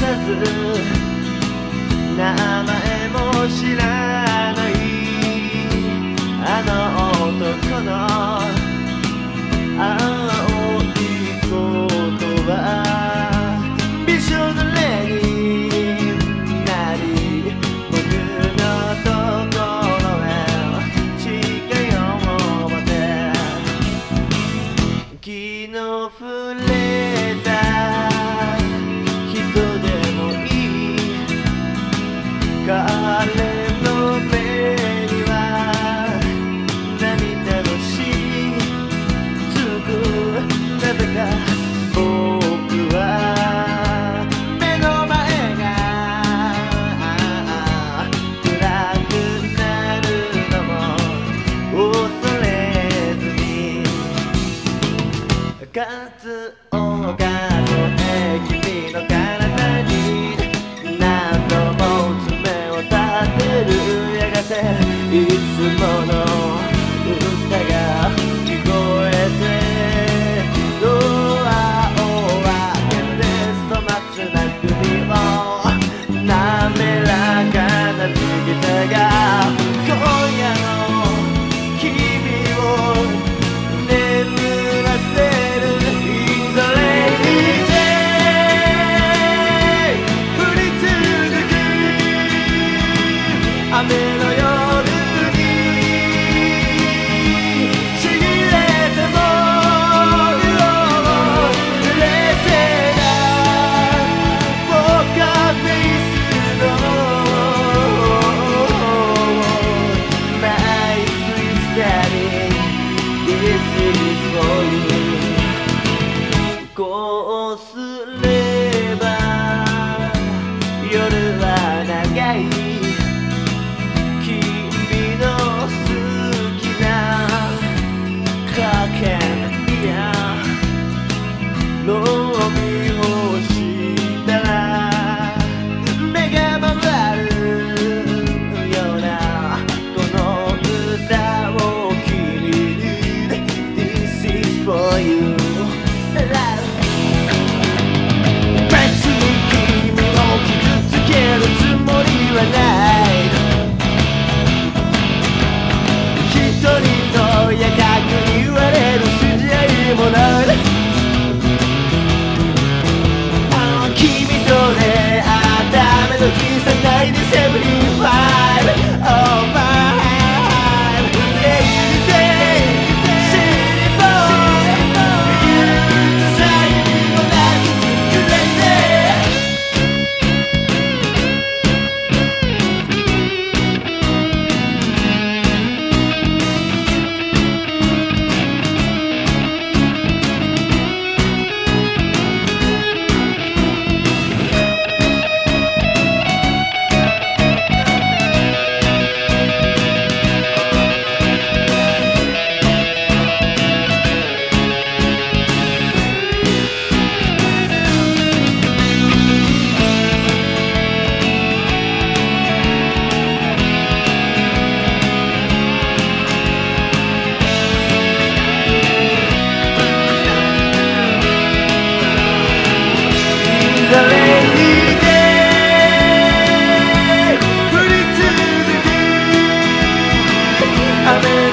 さず名前も知らないあの男の活を数え君の体に何度も爪を立てるやがていつも yeah. Dame